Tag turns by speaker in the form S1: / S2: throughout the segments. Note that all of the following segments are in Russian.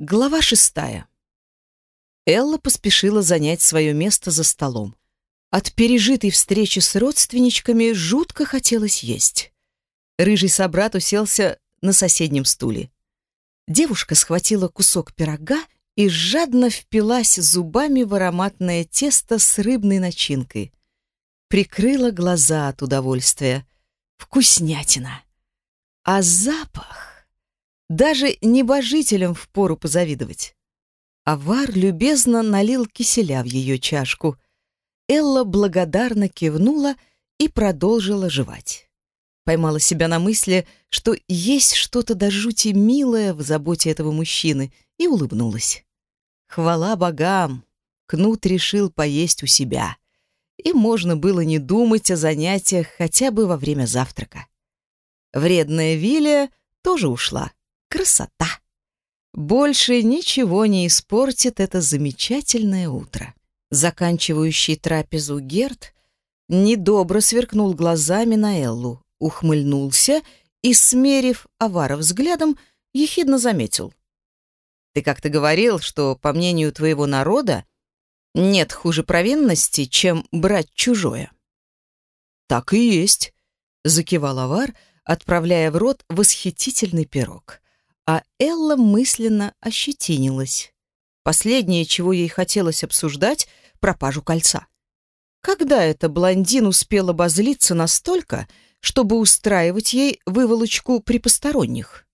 S1: Глава шестая. Элла поспешила занять свое место за столом. От пережитой встречи с родственничками жутко хотелось есть. Рыжий собрат уселся на соседнем стуле. Девушка схватила кусок пирога и жадно впилась зубами в ароматное тесто с рыбной начинкой. Прикрыла глаза от удовольствия. Вкуснятина! А запах... Даже небожителям впору позавидовать. Авар любезно налил киселя в ее чашку. Элла благодарно кивнула и продолжила жевать. Поймала себя на мысли, что есть что-то до жути милое в заботе этого мужчины, и улыбнулась. Хвала богам! Кнут решил поесть у себя. И можно было не думать о занятиях хотя бы во время завтрака. Вредная Виля тоже ушла. Красота! Больше ничего не испортит это замечательное утро. Заканчивающий трапезу Герт недобро сверкнул глазами на Эллу, ухмыльнулся и, смерив Авара взглядом, ехидно заметил. «Ты как-то говорил, что, по мнению твоего народа, нет хуже провинности, чем брать чужое». «Так и есть», — закивал Авар, отправляя в рот восхитительный пирог а Элла мысленно ощетинилась. Последнее, чего ей хотелось обсуждать — пропажу кольца. Когда эта блондин успела обозлиться настолько, чтобы устраивать ей выволочку при посторонних?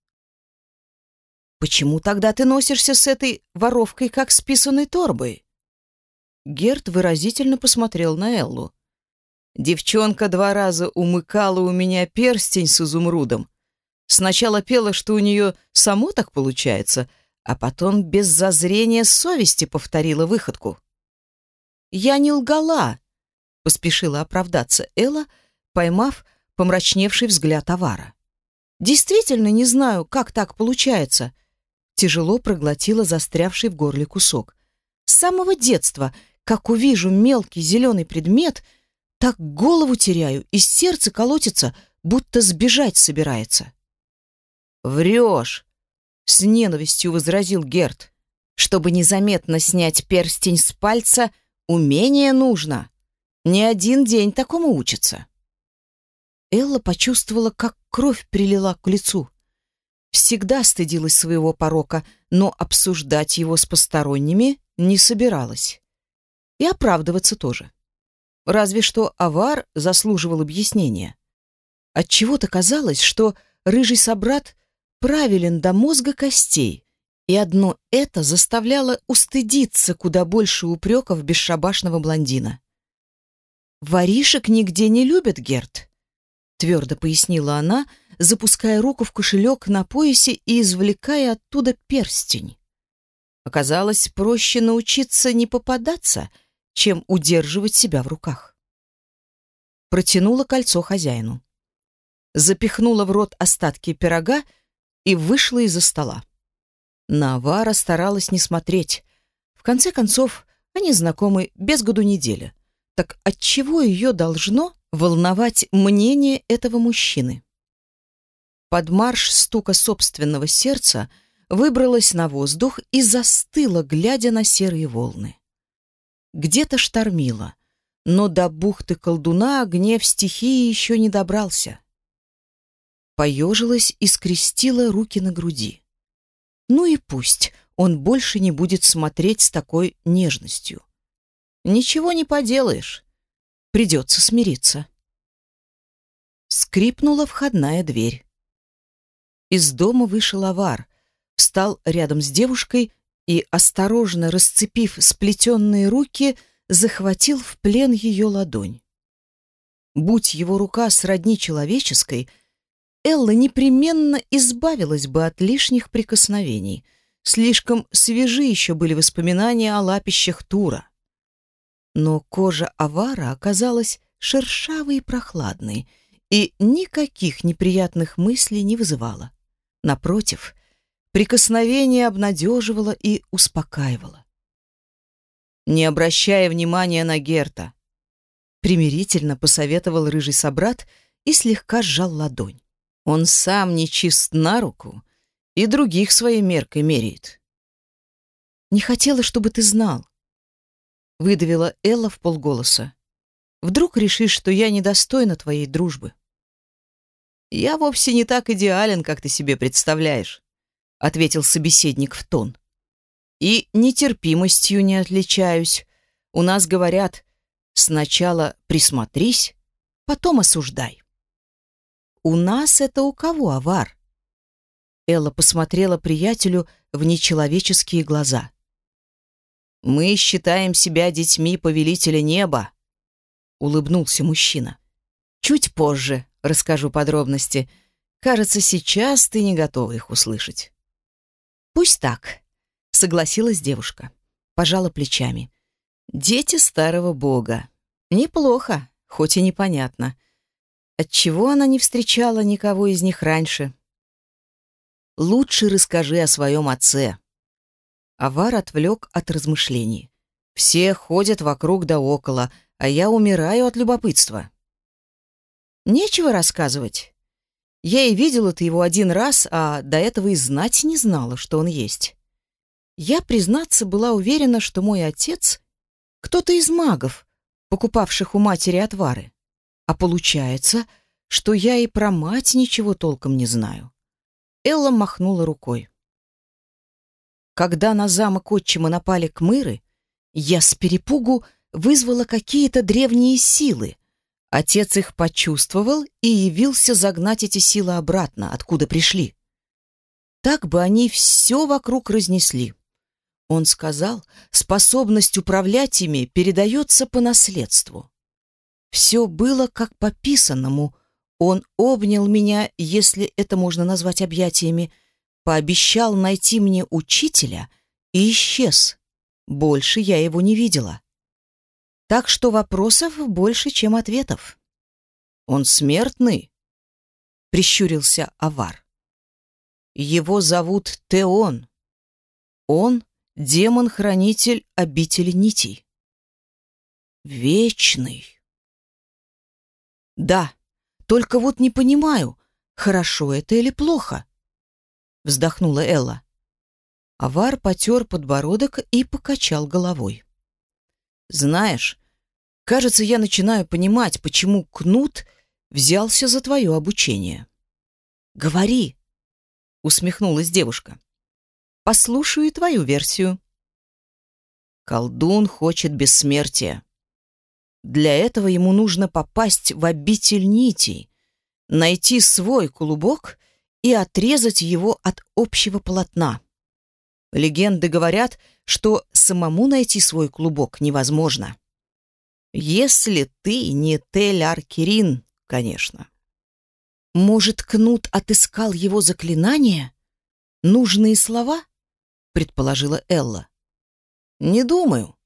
S1: «Почему тогда ты носишься с этой воровкой, как с писаной торбой?» Герт выразительно посмотрел на Эллу. «Девчонка два раза умыкала у меня перстень с изумрудом, Сначала пела, что у нее само так получается, а потом без зазрения совести повторила выходку. «Я не лгала», — поспешила оправдаться Элла, поймав помрачневший взгляд Авара. «Действительно не знаю, как так получается», — тяжело проглотила застрявший в горле кусок. «С самого детства, как увижу мелкий зеленый предмет, так голову теряю, и сердце колотится, будто сбежать собирается». «Врешь!» — с ненавистью возразил Герт. «Чтобы незаметно снять перстень с пальца, умение нужно. Не один день такому учится». Элла почувствовала, как кровь прилила к лицу. Всегда стыдилась своего порока, но обсуждать его с посторонними не собиралась. И оправдываться тоже. Разве что авар заслуживал объяснения. Отчего-то казалось, что рыжий собрат правилен до мозга костей, и одно это заставляло устыдиться куда больше упреков бесшабашного блондина. «Воришек нигде не любят, Герт», — твердо пояснила она, запуская руку в кошелек на поясе и извлекая оттуда перстень. Оказалось, проще научиться не попадаться, чем удерживать себя в руках. Протянула кольцо хозяину. Запихнула в рот остатки пирога и вышла из-за стола. На Авара старалась не смотреть. В конце концов, они знакомы без году недели. Так отчего ее должно волновать мнение этого мужчины? Под марш стука собственного сердца выбралась на воздух и застыла, глядя на серые волны. Где-то штормило, но до бухты колдуна гнев стихии еще не добрался поежилась и скрестила руки на груди. Ну и пусть он больше не будет смотреть с такой нежностью. Ничего не поделаешь. Придется смириться. Скрипнула входная дверь. Из дома вышел авар, встал рядом с девушкой и, осторожно расцепив сплетенные руки, захватил в плен ее ладонь. Будь его рука сродни человеческой — Элла непременно избавилась бы от лишних прикосновений. Слишком свежи еще были воспоминания о лапищах Тура. Но кожа авара оказалась шершавой и прохладной, и никаких неприятных мыслей не вызывала. Напротив, прикосновение обнадеживало и успокаивало. «Не обращая внимания на Герта», примирительно посоветовал рыжий собрат и слегка сжал ладонь. Он сам не чист на руку и других своей меркой меряет. Не хотела, чтобы ты знал. Выдавила Элла в полголоса. Вдруг решишь, что я недостойна твоей дружбы. Я вовсе не так идеален, как ты себе представляешь, ответил собеседник в тон. И нетерпимостью не отличаюсь. У нас говорят, сначала присмотрись, потом осуждай. У нас это у кого, Авар? Элла посмотрела приятелю в нечеловеческие глаза. Мы считаем себя детьми повелителя неба, улыбнулся мужчина. Чуть позже расскажу подробности. Кажется, сейчас ты не готова их услышать. Пусть так, согласилась девушка. Пожала плечами. Дети старого бога. Неплохо, хоть и непонятно. Отчего она не встречала никого из них раньше? Лучше расскажи о своем отце. Авар отвлек от размышлений. Все ходят вокруг да около, а я умираю от любопытства. Нечего рассказывать. Я и видела-то его один раз, а до этого и знать не знала, что он есть. Я, признаться, была уверена, что мой отец — кто-то из магов, покупавших у матери отвары. А получается, что я и про мать ничего толком не знаю. Элла махнула рукой. Когда на замок отчима напали кмыры, я с перепугу вызвала какие-то древние силы. Отец их почувствовал и явился загнать эти силы обратно, откуда пришли. Так бы они все вокруг разнесли. Он сказал, способность управлять ими передается по наследству. Все было как по писанному. Он обнял меня, если это можно назвать объятиями, пообещал найти мне учителя и исчез. Больше я его не видела. Так что вопросов больше, чем ответов. Он смертный? Прищурился Авар. Его зовут Теон. Он демон-хранитель обители нитей. Вечный. Да, только вот не понимаю, хорошо это или плохо, вздохнула Элла. Авар потер подбородок и покачал головой. Знаешь, кажется, я начинаю понимать, почему Кнут взялся за твое обучение. Говори, усмехнулась девушка. Послушаю твою версию. Колдун хочет бессмертия. Для этого ему нужно попасть в обитель нитей, найти свой клубок и отрезать его от общего полотна. Легенды говорят, что самому найти свой клубок невозможно. Если ты не Тель-Аркерин, конечно. Может, Кнут отыскал его заклинание? Нужные слова? предположила Элла. Не думаю,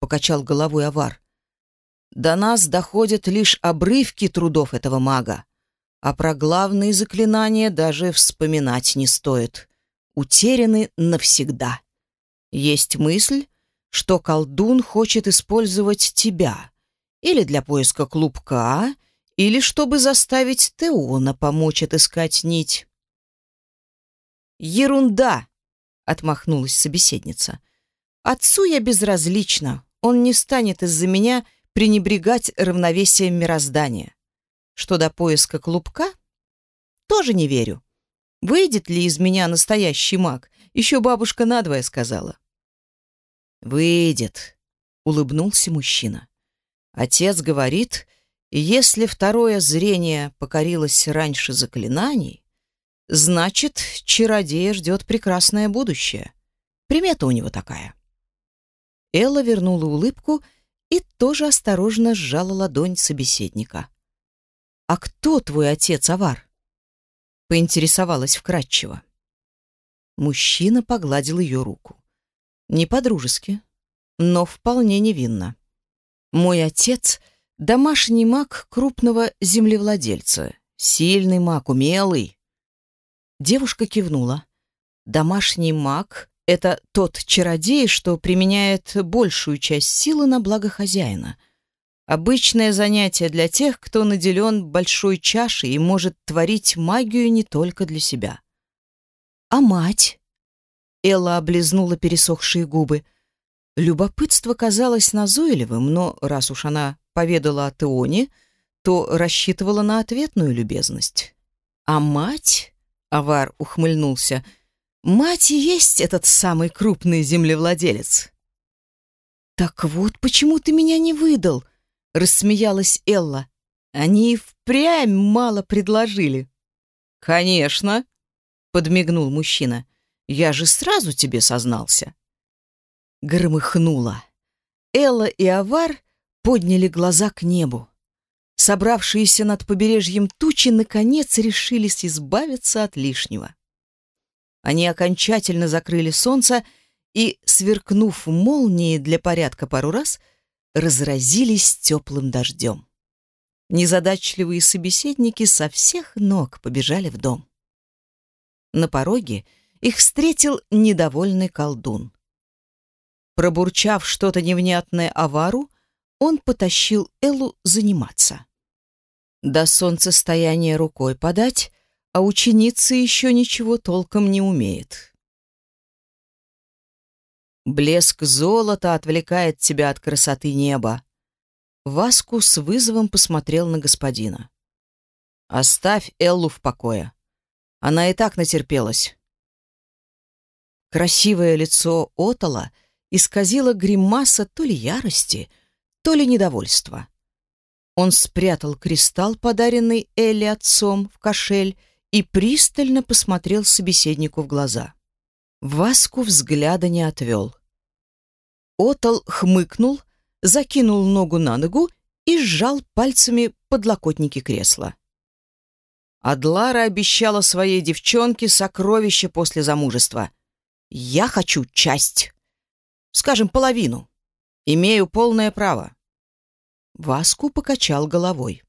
S1: покачал головой Авар. До нас доходят лишь обрывки трудов этого мага, а про главные заклинания даже вспоминать не стоит. Утеряны навсегда. Есть мысль, что колдун хочет использовать тебя или для поиска клубка, или чтобы заставить Теона помочь отыскать нить. «Ерунда!» — отмахнулась собеседница. «Отцу я безразлична. Он не станет из-за меня пренебрегать равновесием мироздания. Что до поиска клубка, тоже не верю. Выйдет ли из меня настоящий маг? Еще бабушка надвое сказала. «Выйдет», — улыбнулся мужчина. Отец говорит, если второе зрение покорилось раньше заклинаний, значит, чародея ждет прекрасное будущее. Примета у него такая. Элла вернула улыбку и тоже осторожно сжала ладонь собеседника. «А кто твой отец, Авар?» — поинтересовалась вкратчиво. Мужчина погладил ее руку. Не по-дружески, но вполне невинно. «Мой отец — домашний маг крупного землевладельца, сильный маг, умелый». Девушка кивнула. «Домашний маг это тот чародей, что применяет большую часть силы на благо хозяина. Обычное занятие для тех, кто наделен большой чашей и может творить магию не только для себя. А мать? Элла облизнула пересохшие губы. Любопытство казалось назойливым, но раз уж она поведала о Теоне, то рассчитывала на ответную любезность. «А мать?» — Авар ухмыльнулся. «Мать и есть этот самый крупный землевладелец». «Так вот, почему ты меня не выдал?» — рассмеялась Элла. «Они впрямь мало предложили». «Конечно», — подмигнул мужчина. «Я же сразу тебе сознался». Громыхнуло. Элла и Авар подняли глаза к небу. Собравшиеся над побережьем тучи наконец решились избавиться от лишнего. Они окончательно закрыли солнце и, сверкнув молнии для порядка пару раз, разразились теплым дождем. Незадачливые собеседники со всех ног побежали в дом. На пороге их встретил недовольный колдун. Пробурчав что-то невнятное авару, он потащил Эллу заниматься. До солнцестояния рукой подать, а ученица еще ничего толком не умеет. Блеск золота отвлекает тебя от красоты неба. Васку с вызовом посмотрел на господина. «Оставь Эллу в покое. Она и так натерпелась». Красивое лицо Отала исказило гримаса то ли ярости, то ли недовольства. Он спрятал кристалл, подаренный Элли отцом, в кошель и пристально посмотрел собеседнику в глаза. Васку взгляда не отвел. Отал хмыкнул, закинул ногу на ногу и сжал пальцами подлокотники кресла. Адлара обещала своей девчонке сокровище после замужества. «Я хочу часть. Скажем, половину. Имею полное право. Васку покачал головой.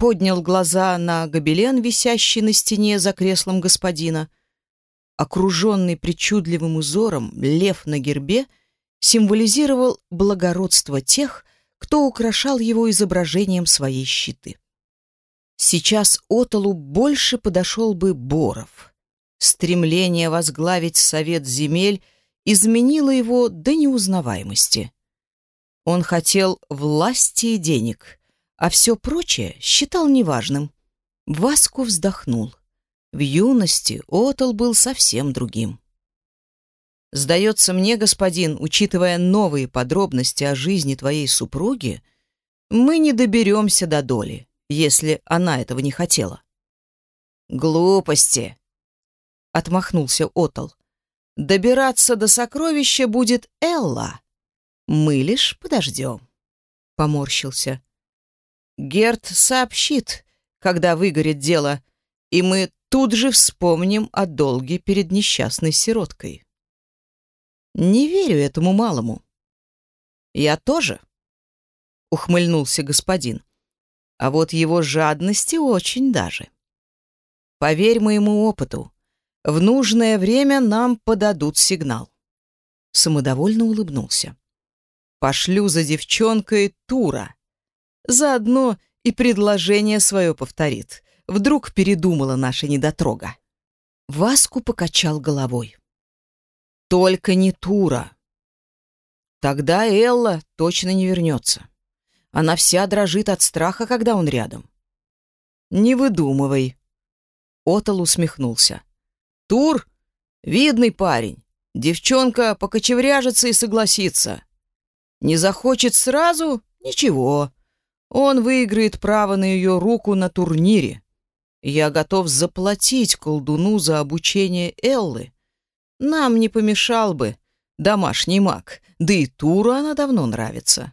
S1: Поднял глаза на гобелен, висящий на стене за креслом господина. Окруженный причудливым узором лев на гербе символизировал благородство тех, кто украшал его изображением своей щиты. Сейчас Отолу больше подошел бы Боров. Стремление возглавить совет земель изменило его до неузнаваемости. Он хотел власти и денег, а все прочее считал неважным. Васку вздохнул. В юности Отол был совсем другим. «Сдается мне, господин, учитывая новые подробности о жизни твоей супруги, мы не доберемся до доли, если она этого не хотела». «Глупости!» — отмахнулся Отол. «Добираться до сокровища будет Элла, мы лишь подождем. Поморщился. Герт сообщит, когда выгорит дело, и мы тут же вспомним о долге перед несчастной сироткой. Не верю этому малому. Я тоже, ухмыльнулся господин. А вот его жадности очень даже. Поверь моему опыту, в нужное время нам подадут сигнал. Самодовольно улыбнулся. Пошлю за девчонкой Тура. Заодно и предложение свое повторит. Вдруг передумала наша недотрога. Васку покачал головой. Только не Тура. Тогда Элла точно не вернется. Она вся дрожит от страха, когда он рядом. Не выдумывай. Отол усмехнулся. Тур — видный парень. Девчонка покочевряжется и согласится. Не захочет сразу — ничего. Он выиграет право на ее руку на турнире. Я готов заплатить колдуну за обучение Эллы. Нам не помешал бы домашний маг, да и Туру она давно нравится.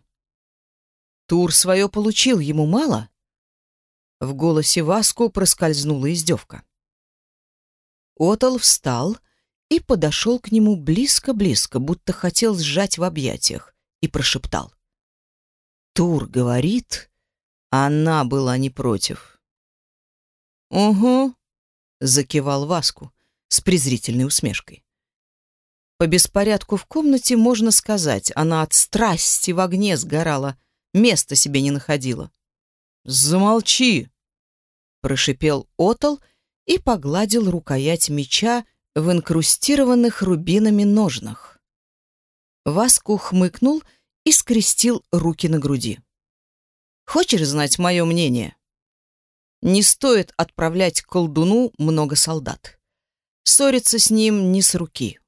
S1: Тур свое получил, ему мало? В голосе Васку проскользнула издевка. Отол встал и подошел к нему близко-близко, будто хотел сжать в объятиях и прошептал. «Тур говорит, она была не против». «Угу», — закивал Васку с презрительной усмешкой. По беспорядку в комнате можно сказать, она от страсти в огне сгорала, места себе не находила. «Замолчи!» — прошипел Отол и погладил рукоять меча, в инкрустированных рубинами ножнах. Васку хмыкнул и скрестил руки на груди. «Хочешь знать мое мнение?» Не стоит отправлять колдуну много солдат. Ссориться с ним не с руки.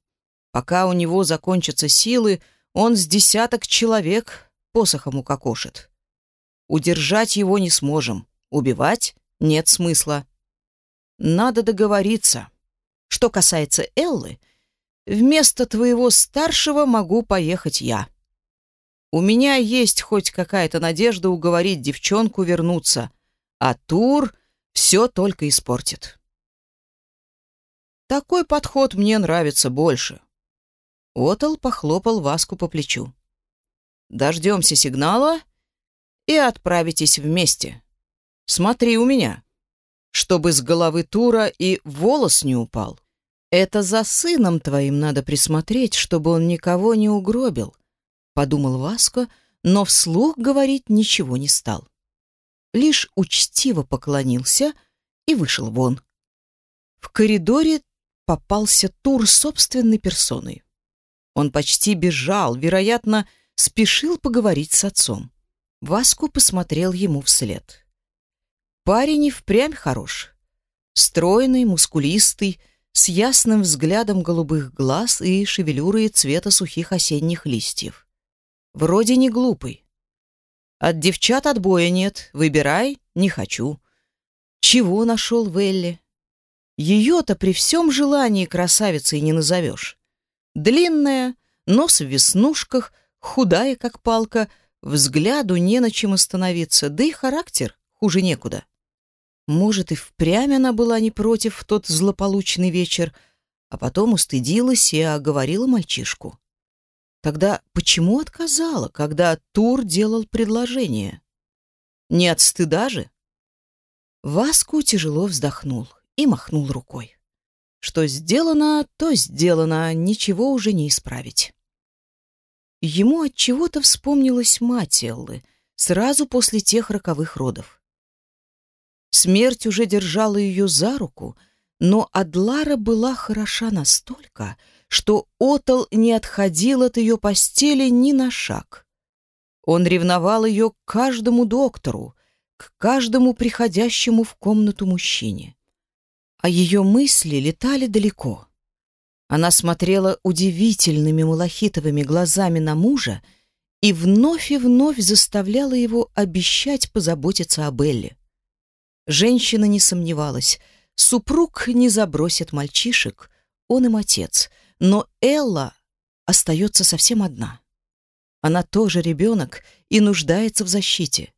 S1: Пока у него закончатся силы, он с десяток человек посохом укокошит. Удержать его не сможем. Убивать нет смысла. Надо договориться. Что касается Эллы, вместо твоего старшего могу поехать я. У меня есть хоть какая-то надежда уговорить девчонку вернуться, а Тур все только испортит. Такой подход мне нравится больше. Отол похлопал Васку по плечу. Дождемся сигнала и отправитесь вместе. Смотри у меня, чтобы с головы Тура и волос не упал. Это за сыном твоим надо присмотреть, чтобы он никого не угробил, подумал Васко, но вслух говорить ничего не стал. Лишь учтиво поклонился и вышел вон. В коридоре попался Тур собственной персоной. Он почти бежал, вероятно, спешил поговорить с отцом. Васку посмотрел ему вслед. Парень и впрямь хорош. Стройный, мускулистый, с ясным взглядом голубых глаз и шевелюрой цвета сухих осенних листьев. Вроде не глупый. От девчат отбоя нет, выбирай, не хочу. Чего нашел Велли? Ее-то при всем желании красавицей не назовешь. Длинная, нос в веснушках, худая, как палка, взгляду не на чем остановиться, да и характер хуже некуда. Может, и впрямь она была не против в тот злополучный вечер, а потом устыдилась и оговорила мальчишку. Тогда почему отказала, когда Тур делал предложение? Не от стыда же? Васку тяжело вздохнул и махнул рукой. Что сделано, то сделано, ничего уже не исправить. Ему от чего-то вспомнилась мать Эллы сразу после тех роковых родов. Смерть уже держала ее за руку, но Адлара была хороша настолько, что Отол не отходил от ее постели ни на шаг. Он ревновал ее к каждому доктору, к каждому приходящему в комнату мужчине. А ее мысли летали далеко. Она смотрела удивительными малахитовыми глазами на мужа и вновь и вновь заставляла его обещать позаботиться о Белле. Женщина не сомневалась, супруг не забросит мальчишек, он им отец, но Элла остается совсем одна. Она тоже ребенок и нуждается в защите.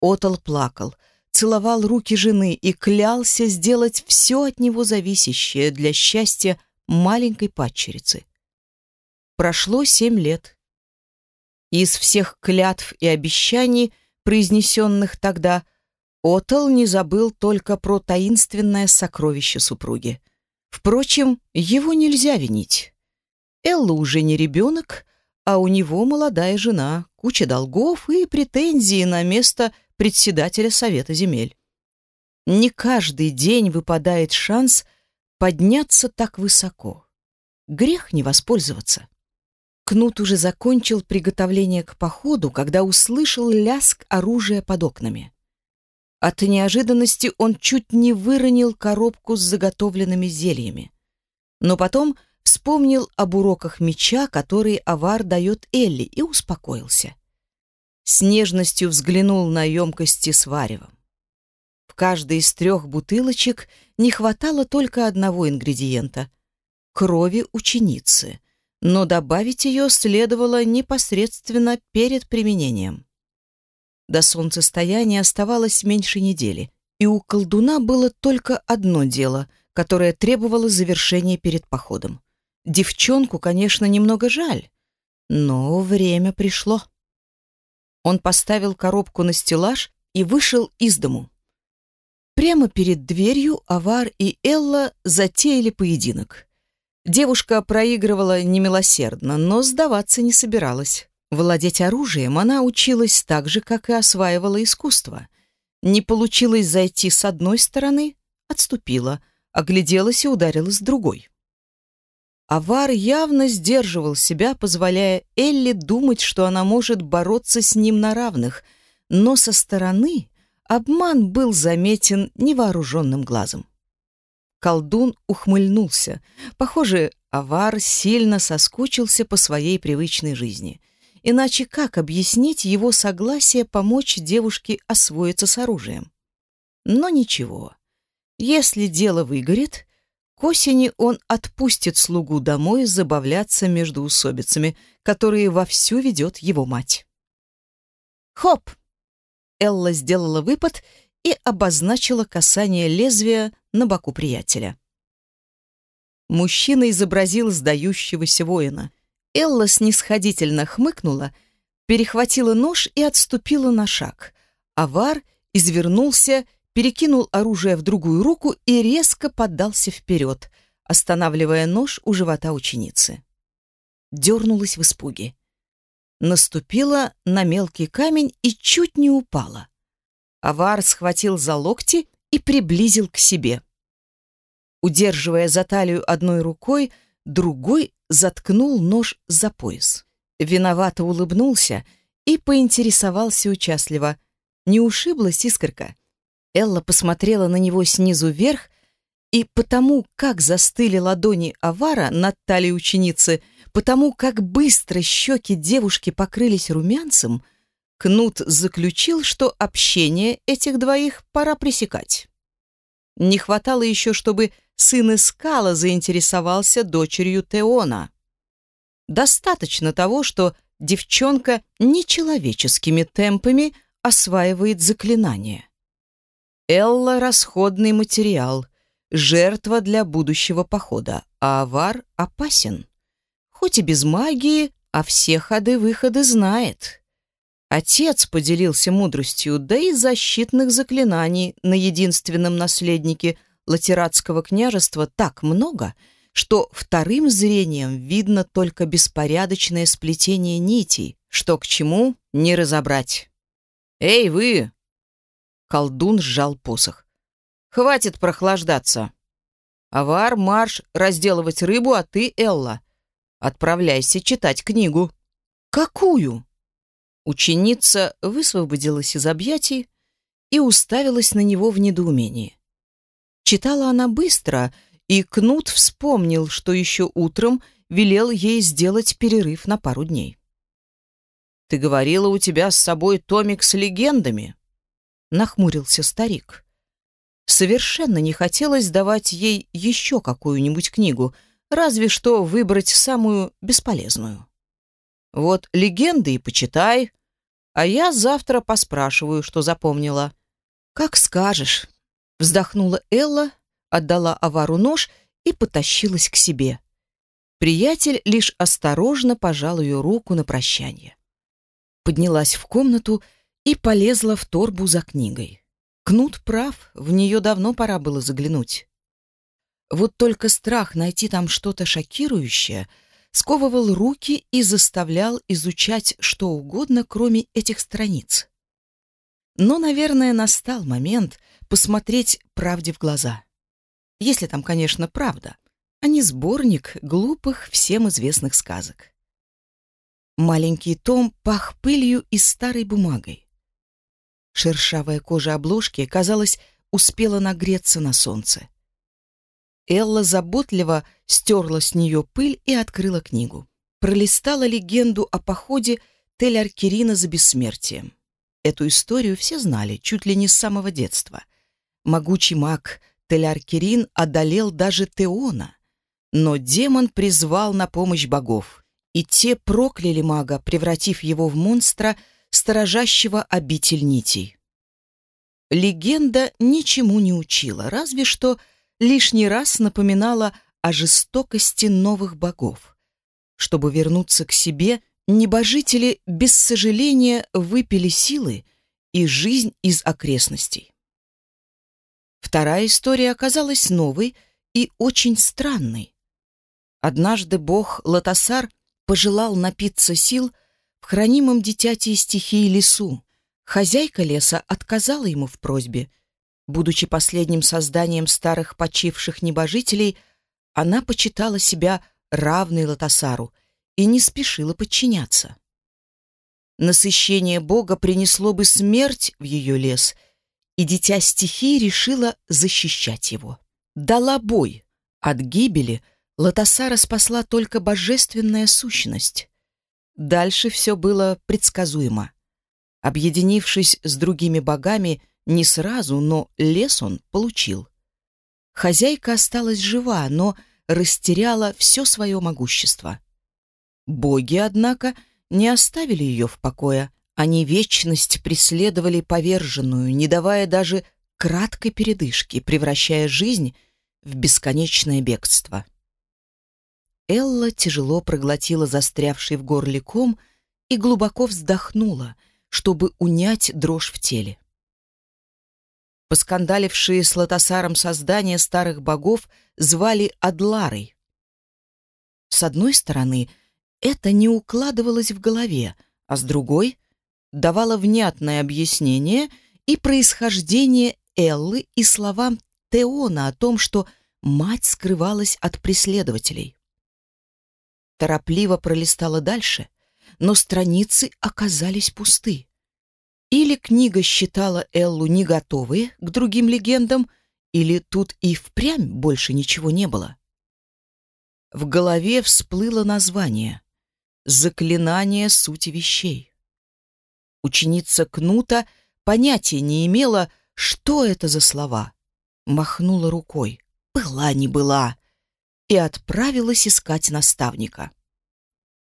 S1: Отол плакал — целовал руки жены и клялся сделать все от него зависящее для счастья маленькой падчерицы. Прошло семь лет. Из всех клятв и обещаний, произнесенных тогда, Отел не забыл только про таинственное сокровище супруги. Впрочем, его нельзя винить. Элла уже не ребенок, а у него молодая жена, куча долгов и претензии на место председателя Совета земель. Не каждый день выпадает шанс подняться так высоко. Грех не воспользоваться. Кнут уже закончил приготовление к походу, когда услышал лязг оружия под окнами. От неожиданности он чуть не выронил коробку с заготовленными зельями. Но потом вспомнил об уроках меча, который Авар дает Элли, и успокоился с нежностью взглянул на емкости с варевом. В каждой из трех бутылочек не хватало только одного ингредиента — крови ученицы, но добавить ее следовало непосредственно перед применением. До солнцестояния оставалось меньше недели, и у колдуна было только одно дело, которое требовало завершения перед походом. Девчонку, конечно, немного жаль, но время пришло. Он поставил коробку на стеллаж и вышел из дому. Прямо перед дверью Авар и Элла затеяли поединок. Девушка проигрывала немилосердно, но сдаваться не собиралась. Владеть оружием она училась так же, как и осваивала искусство. Не получилось зайти с одной стороны — отступила, огляделась и ударилась другой. Авар явно сдерживал себя, позволяя Элли думать, что она может бороться с ним на равных, но со стороны обман был заметен невооруженным глазом. Колдун ухмыльнулся. Похоже, Авар сильно соскучился по своей привычной жизни. Иначе как объяснить его согласие помочь девушке освоиться с оружием? Но ничего. Если дело выгорит, к осени он отпустит слугу домой забавляться между усобицами, которые вовсю ведет его мать. «Хоп!» Элла сделала выпад и обозначила касание лезвия на боку приятеля. Мужчина изобразил сдающегося воина. Элла снисходительно хмыкнула, перехватила нож и отступила на шаг. Авар извернулся, перекинул оружие в другую руку и резко поддался вперед, останавливая нож у живота ученицы. Дернулась в испуге. Наступила на мелкий камень и чуть не упала. Авар схватил за локти и приблизил к себе. Удерживая за талию одной рукой, другой заткнул нож за пояс. Виновато улыбнулся и поинтересовался участливо. Не ушиблась искорка? Элла посмотрела на него снизу вверх, и потому, как застыли ладони Авара над талией ученицы, потому, как быстро щеки девушки покрылись румянцем, Кнут заключил, что общение этих двоих пора пресекать. Не хватало еще, чтобы сын Искала заинтересовался дочерью Теона. Достаточно того, что девчонка нечеловеческими темпами осваивает заклинание. Элла — расходный материал, жертва для будущего похода, а Авар опасен. Хоть и без магии, а все ходы-выходы знает. Отец поделился мудростью, да и защитных заклинаний на единственном наследнике Латератского княжества так много, что вторым зрением видно только беспорядочное сплетение нитей, что к чему не разобрать. «Эй, вы!» Колдун сжал посох. «Хватит прохлаждаться. Авар, марш разделывать рыбу, а ты, Элла, отправляйся читать книгу». «Какую?» Ученица высвободилась из объятий и уставилась на него в недоумении. Читала она быстро, и Кнут вспомнил, что еще утром велел ей сделать перерыв на пару дней. «Ты говорила, у тебя с собой томик с легендами?» Нахмурился старик. Совершенно не хотелось давать ей еще какую-нибудь книгу, разве что выбрать самую бесполезную. Вот легенды и почитай, а я завтра поспрашиваю, что запомнила. Как скажешь. Вздохнула Элла, отдала Авару нож и потащилась к себе. Приятель лишь осторожно пожал ее руку на прощание. Поднялась в комнату и полезла в торбу за книгой. Кнут прав, в нее давно пора было заглянуть. Вот только страх найти там что-то шокирующее — сковывал руки и заставлял изучать что угодно, кроме этих страниц. Но, наверное, настал момент посмотреть правде в глаза. Если там, конечно, правда, а не сборник глупых всем известных сказок. Маленький том пах пылью и старой бумагой. Шершавая кожа обложки, казалось, успела нагреться на солнце. Элла заботливо стерла с нее пыль и открыла книгу. Пролистала легенду о походе Тель-Аркерина за бессмертием. Эту историю все знали, чуть ли не с самого детства. Могучий маг Тель-Аркерин одолел даже Теона, но демон призвал на помощь богов, и те прокляли мага, превратив его в монстра, сторожащего обитель нитей. Легенда ничему не учила, разве что лишний раз напоминала о жестокости новых богов. Чтобы вернуться к себе, небожители без сожаления выпили силы и жизнь из окрестностей. Вторая история оказалась новой и очень странной. Однажды бог Латасар пожелал напиться сил в хранимом дитяти стихии лесу. Хозяйка леса отказала ему в просьбе, Будучи последним созданием старых почивших небожителей, она почитала себя равной Латасару и не спешила подчиняться. Насыщение Бога принесло бы смерть в ее лес, и дитя стихии решила защищать его. Дала бой. От гибели Латасара спасла только божественная сущность. Дальше все было предсказуемо. Объединившись с другими богами, не сразу, но лес он получил. Хозяйка осталась жива, но растеряла все свое могущество. Боги, однако, не оставили ее в покое. Они вечность преследовали поверженную, не давая даже краткой передышки, превращая жизнь в бесконечное бегство. Элла тяжело проглотила застрявший в горле ком и глубоко вздохнула, чтобы унять дрожь в теле. Поскандалившие с Лотосаром создания старых богов звали Адларой. С одной стороны, это не укладывалось в голове, а с другой — давало внятное объяснение и происхождение Эллы и словам Теона о том, что мать скрывалась от преследователей. Торопливо пролистала дальше, но страницы оказались пусты. Или книга считала Эллу не готовой к другим легендам, или тут и впрямь больше ничего не было. В голове всплыло название «Заклинание сути вещей». Ученица Кнута понятия не имела, что это за слова. Махнула рукой. Была не была. И отправилась искать наставника.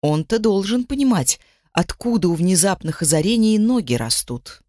S1: Он-то должен понимать, откуда у внезапных озарений ноги растут.